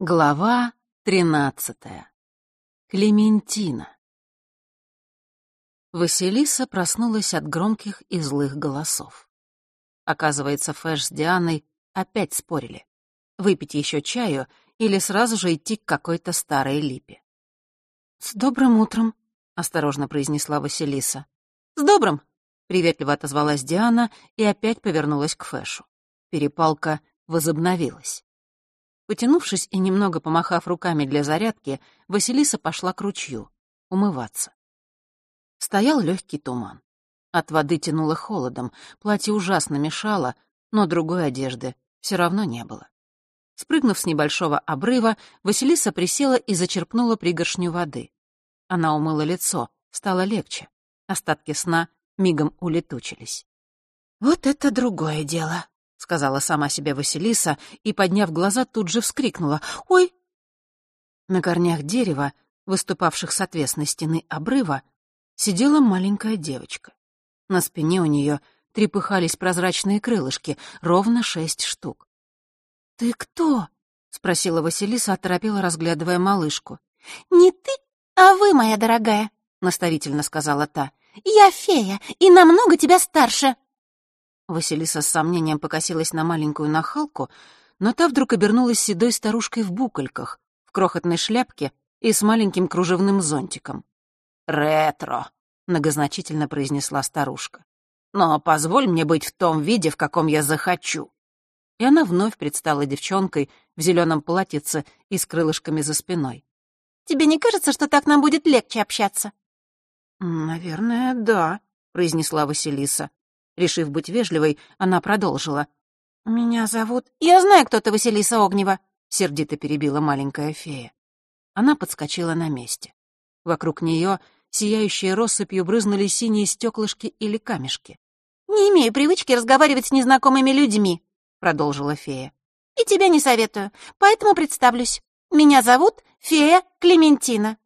Глава тринадцатая. Клементина. Василиса проснулась от громких и злых голосов. Оказывается, Фэш с Дианой опять спорили. Выпить еще чаю или сразу же идти к какой-то старой липе. «С добрым утром», — осторожно произнесла Василиса. «С добрым», — приветливо отозвалась Диана и опять повернулась к Фэшу. Перепалка возобновилась. Потянувшись и немного помахав руками для зарядки, Василиса пошла к ручью умываться. Стоял легкий туман. От воды тянуло холодом, платье ужасно мешало, но другой одежды все равно не было. Спрыгнув с небольшого обрыва, Василиса присела и зачерпнула пригоршню воды. Она умыла лицо, стало легче. Остатки сна мигом улетучились. «Вот это другое дело», — сказала сама себе Василиса и, подняв глаза, тут же вскрикнула. «Ой!» На корнях дерева, выступавших с отвесной стены обрыва, сидела маленькая девочка. На спине у нее трепыхались прозрачные крылышки, ровно шесть штук. «Ты кто?» — спросила Василиса, оторопела, разглядывая малышку. «Не ты, а вы, моя дорогая», — наставительно сказала та. «Я фея и намного тебя старше». Василиса с сомнением покосилась на маленькую нахалку, но та вдруг обернулась седой старушкой в букольках, в крохотной шляпке и с маленьким кружевным зонтиком. «Ретро», — многозначительно произнесла старушка. «Но позволь мне быть в том виде, в каком я захочу». И она вновь предстала девчонкой в зеленом платьице и с крылышками за спиной. «Тебе не кажется, что так нам будет легче общаться?» «Наверное, да», — произнесла Василиса. Решив быть вежливой, она продолжила. «Меня зовут...» «Я знаю, кто ты, Василиса Огнева», — сердито перебила маленькая фея. Она подскочила на месте. Вокруг нее сияющие россыпью брызнули синие стеклышки или камешки. «Не имею привычки разговаривать с незнакомыми людьми», — продолжила фея. «И тебя не советую, поэтому представлюсь. Меня зовут фея Клементина».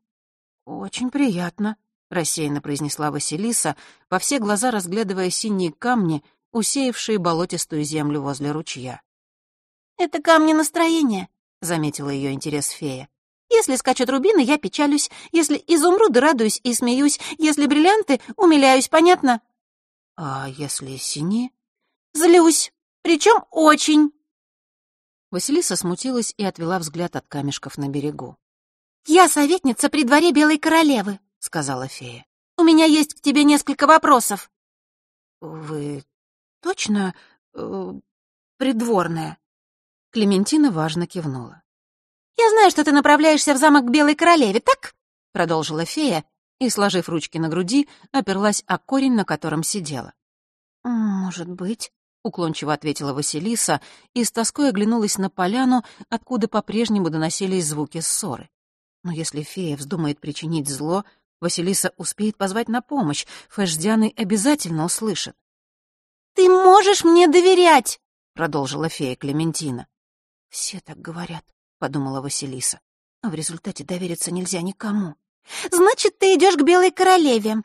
«Очень приятно», рассеянно произнесла Василиса, во все глаза разглядывая синие камни, усеявшие болотистую землю возле ручья. «Это камни настроения», — заметила ее интерес фея. «Если скачут рубины, я печалюсь. Если изумруды, радуюсь и смеюсь. Если бриллианты, умиляюсь, понятно?» «А если синие?» «Злюсь. Причем очень». Василиса смутилась и отвела взгляд от камешков на берегу. «Я советница при дворе Белой Королевы сказала фея. «У меня есть к тебе несколько вопросов». «Вы точно э, придворная?» Клементина важно кивнула. «Я знаю, что ты направляешься в замок Белой Королеве, так?» — продолжила фея и, сложив ручки на груди, оперлась о корень, на котором сидела. «Может быть», — уклончиво ответила Василиса и с тоской оглянулась на поляну, откуда по-прежнему доносились звуки ссоры. Но если фея вздумает причинить зло, Василиса успеет позвать на помощь. Фэш обязательно услышит. «Ты можешь мне доверять!» — продолжила фея Клементина. «Все так говорят», — подумала Василиса. «А в результате довериться нельзя никому». «Значит, ты идешь к Белой Королеве.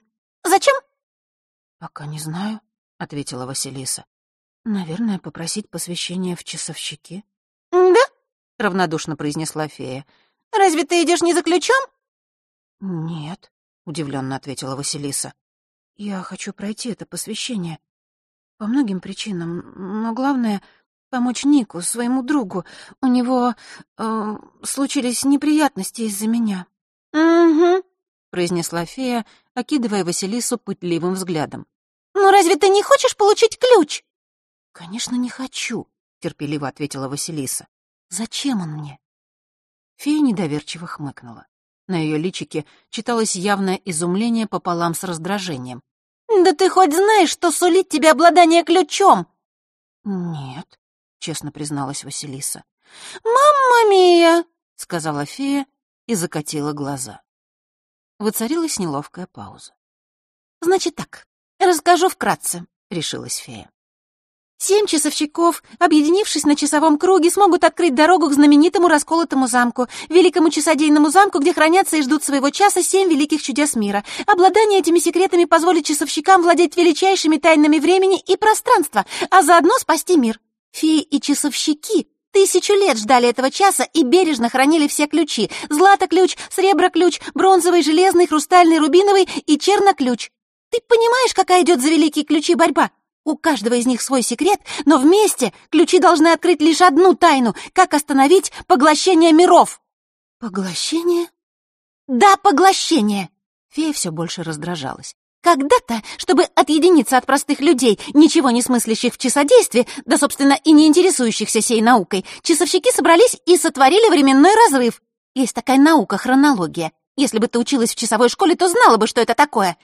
Зачем?» «Пока не знаю», — ответила Василиса. «Наверное, попросить посвящения в часовщики». «Да?» — равнодушно произнесла фея. «Разве ты идешь не за ключом?» «Нет», удивленно ответила Василиса. Я хочу пройти это посвящение. По многим причинам, но главное — помочь Нику, своему другу. У него э, случились неприятности из-за меня. «Угу», — произнесла фея, окидывая Василису пытливым взглядом. «Ну разве ты не хочешь получить ключ?» «Конечно, не хочу», — терпеливо ответила Василиса. «Зачем он мне?» Фея недоверчиво хмыкнула. На ее личике читалось явное изумление пополам с раздражением. «Да ты хоть знаешь, что сулит тебе обладание ключом?» «Нет», — честно призналась Василиса. «Мамма мия!» — сказала фея и закатила глаза. Воцарилась неловкая пауза. «Значит так, расскажу вкратце», — решилась фея. Семь часовщиков, объединившись на часовом круге, смогут открыть дорогу к знаменитому расколотому замку, великому часодейному замку, где хранятся и ждут своего часа семь великих чудес мира. Обладание этими секретами позволит часовщикам владеть величайшими тайнами времени и пространства, а заодно спасти мир. Феи и часовщики тысячу лет ждали этого часа и бережно хранили все ключи. Злато-ключ, сребро-ключ, бронзовый, железный, хрустальный, рубиновый и черно-ключ. Ты понимаешь, какая идет за великие ключи борьба? У каждого из них свой секрет, но вместе ключи должны открыть лишь одну тайну — как остановить поглощение миров. Поглощение? Да, поглощение. Фея все больше раздражалась. Когда-то, чтобы отъединиться от простых людей, ничего не смыслящих в часодействе, да, собственно, и не интересующихся сей наукой, часовщики собрались и сотворили временной разрыв. Есть такая наука — хронология. Если бы ты училась в часовой школе, то знала бы, что это такое.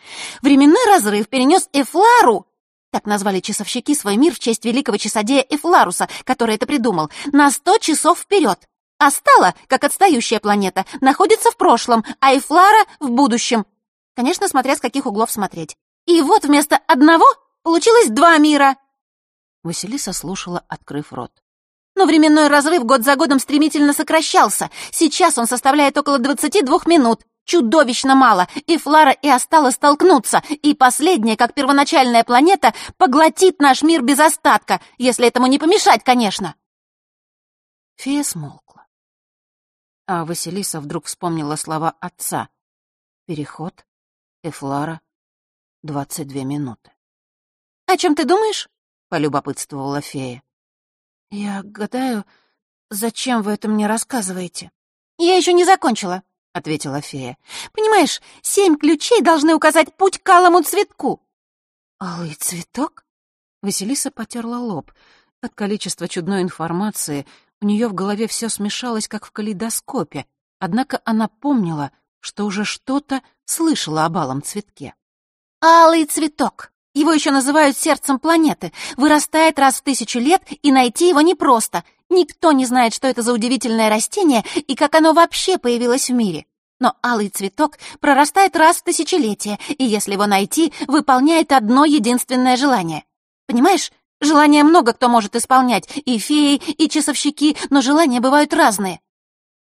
Временной разрыв перенес Эфлару, так назвали часовщики свой мир в честь великого часодея Эфларуса, который это придумал, на сто часов вперед. А стала, как отстающая планета, находится в прошлом, а Эфлара — в будущем. Конечно, смотря с каких углов смотреть. И вот вместо одного получилось два мира. Василиса слушала, открыв рот. Но временной разрыв год за годом стремительно сокращался. Сейчас он составляет около 22 минут. Чудовищно мало, и Флара и Астала столкнутся, и последняя, как первоначальная планета, поглотит наш мир без остатка, если этому не помешать, конечно. Фея смолкла. А Василиса вдруг вспомнила слова отца. Переход, Эфлара, двадцать две минуты. «О чем ты думаешь?» — полюбопытствовала фея. «Я гадаю, зачем вы это мне рассказываете?» «Я еще не закончила», — ответила фея. «Понимаешь, семь ключей должны указать путь к алому цветку». «Алый цветок?» Василиса потерла лоб. От количества чудной информации у нее в голове все смешалось, как в калейдоскопе, однако она помнила, что уже что-то слышала об алом цветке. «Алый цветок. Его еще называют сердцем планеты. Вырастает раз в тысячу лет, и найти его непросто. Никто не знает, что это за удивительное растение и как оно вообще появилось в мире. Но алый цветок прорастает раз в тысячелетие, и если его найти, выполняет одно единственное желание. Понимаешь, желания много кто может исполнять, и феи, и часовщики, но желания бывают разные.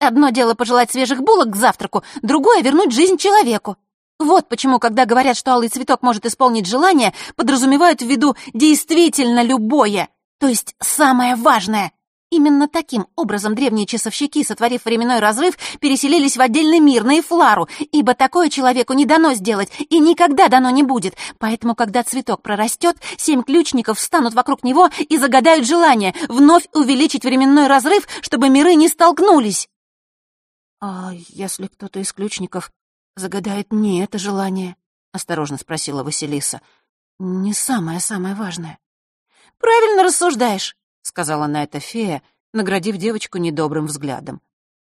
Одно дело пожелать свежих булок к завтраку, другое — вернуть жизнь человеку. Вот почему, когда говорят, что алый цветок может исполнить желание, подразумевают в виду действительно любое, то есть самое важное. Именно таким образом древние часовщики, сотворив временной разрыв, переселились в отдельный мир, на Эфлару, ибо такое человеку не дано сделать и никогда дано не будет. Поэтому, когда цветок прорастет, семь ключников встанут вокруг него и загадают желание вновь увеличить временной разрыв, чтобы миры не столкнулись. «А если кто-то из ключников загадает не это желание?» — осторожно спросила Василиса. «Не самое-самое важное». «Правильно рассуждаешь», — сказала на это фея, наградив девочку недобрым взглядом.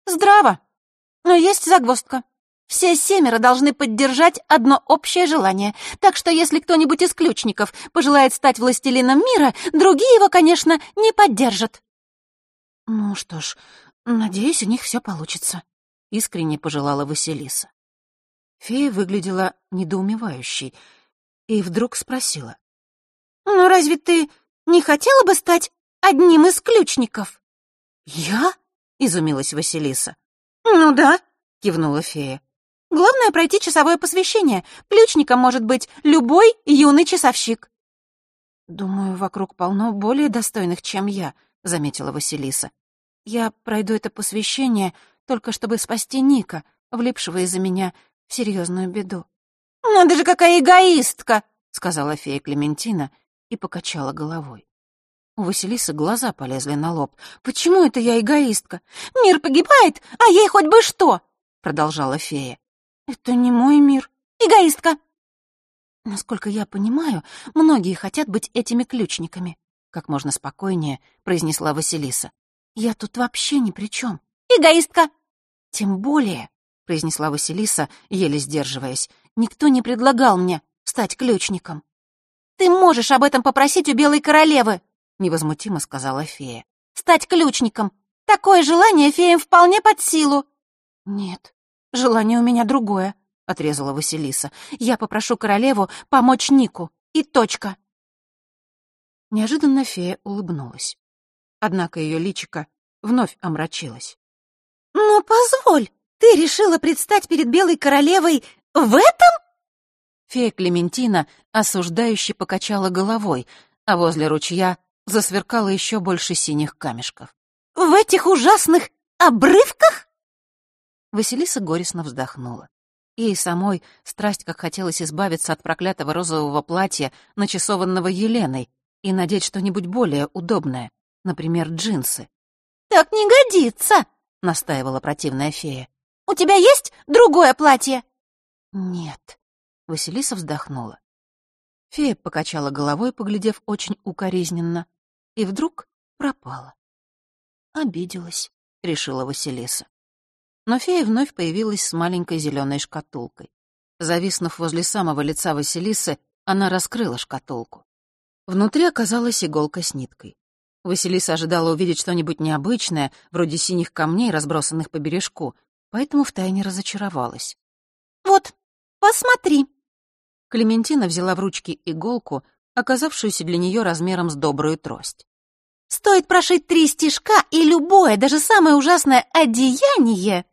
«Здраво. Но есть загвоздка. Все семеро должны поддержать одно общее желание, так что если кто-нибудь из ключников пожелает стать властелином мира, другие его, конечно, не поддержат». «Ну что ж, надеюсь, у них все получится», — искренне пожелала Василиса. Фея выглядела недоумевающей и вдруг спросила. «Ну разве ты не хотела бы стать одним из ключников?» «Я?» — изумилась Василиса. «Ну да», — кивнула фея. «Главное — пройти часовое посвящение. Ключником может быть любой юный часовщик». «Думаю, вокруг полно более достойных, чем я», — заметила Василиса. «Я пройду это посвящение только чтобы спасти Ника, влипшего из-за меня в серьезную беду. «Надо же, какая эгоистка!» — сказала фея Клементина и покачала головой. У Василисы глаза полезли на лоб. «Почему это я эгоистка? Мир погибает, а ей хоть бы что!» — продолжала фея. «Это не мой мир. Эгоистка!» «Насколько я понимаю, многие хотят быть этими ключниками», — как можно спокойнее произнесла Василиса. «Я тут вообще ни при чем. «Эгоистка!» «Тем более», — произнесла Василиса, еле сдерживаясь, «никто не предлагал мне стать ключником». «Ты можешь об этом попросить у Белой Королевы», — невозмутимо сказала фея. «Стать ключником. Такое желание феям вполне под силу». «Нет, желание у меня другое», — отрезала Василиса. «Я попрошу королеву помочь Нику. И точка». Неожиданно фея улыбнулась. Однако ее личико вновь омрачилось. «Ну, позволь, ты решила предстать перед Белой Королевой в этом?» Фея Клементина осуждающе покачала головой, а возле ручья засверкало еще больше синих камешков. в этих ужасных обрывках?» Василиса горестно вздохнула. Ей самой страсть как хотелось избавиться от проклятого розового платья, начесованного Еленой, и надеть что-нибудь более удобное, например, джинсы. «Так не годится!» — настаивала противная фея. «У тебя есть другое платье?» «Нет», — Василиса вздохнула. Фея покачала головой, поглядев очень укоризненно, и вдруг пропала. «Обиделась», — решила Василиса. Но фея вновь появилась с маленькой зеленой шкатулкой. Зависнув возле самого лица Василисы, она раскрыла шкатулку. Внутри оказалась иголка с ниткой. Василиса ожидала увидеть что-нибудь необычное, вроде синих камней, разбросанных по бережку, поэтому втайне разочаровалась. «Вот, посмотри!» Клементина взяла в ручки иголку, оказавшуюся для нее размером с добрую трость. «Стоит прошить три стежка, и любое, даже самое ужасное одеяние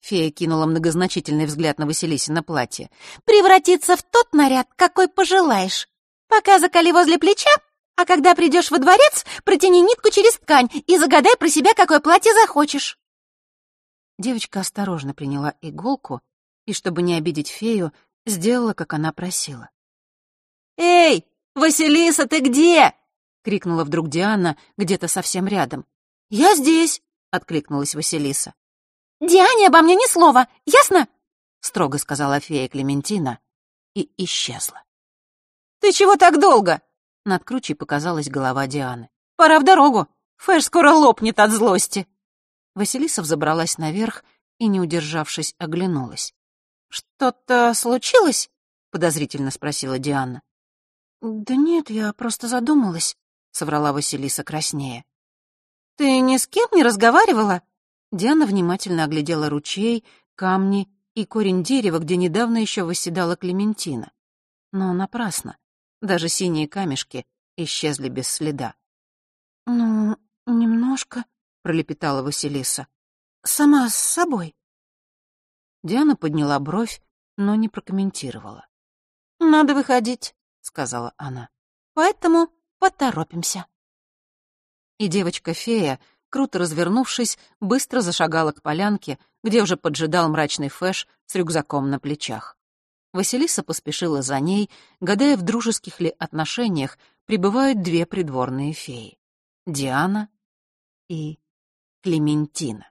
Фея кинула многозначительный взгляд на Василисина платье. «Превратиться в тот наряд, какой пожелаешь. Пока закали возле плеча, а когда придешь во дворец, протяни нитку через ткань и загадай про себя, какое платье захочешь». Девочка осторожно приняла иголку и, чтобы не обидеть фею, сделала, как она просила. «Эй, Василиса, ты где?» — крикнула вдруг Диана где-то совсем рядом. «Я здесь», — откликнулась Василиса. «Диане обо мне ни слова, ясно?» — строго сказала фея Клементина и исчезла. «Ты чего так долго?» — над кручей показалась голова Дианы. «Пора в дорогу. Фэш скоро лопнет от злости». Василиса взобралась наверх и, не удержавшись, оглянулась. «Что-то случилось?» — подозрительно спросила Диана. «Да нет, я просто задумалась», — соврала Василиса краснее. «Ты ни с кем не разговаривала?» Диана внимательно оглядела ручей, камни и корень дерева, где недавно еще восседала Клементина. Но напрасно. Даже синие камешки исчезли без следа. «Ну, немножко», — пролепетала Василиса. «Сама с собой». Диана подняла бровь, но не прокомментировала. «Надо выходить», — сказала она. «Поэтому поторопимся». И девочка-фея круто развернувшись, быстро зашагала к полянке, где уже поджидал мрачный Фэш с рюкзаком на плечах. Василиса поспешила за ней, гадая, в дружеских ли отношениях пребывают две придворные феи — Диана и Клементина.